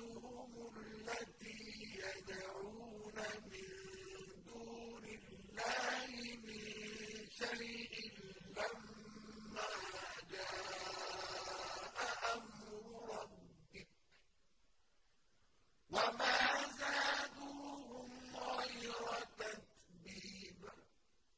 أمهاتهم التي يدعون من دون الله من شيء لم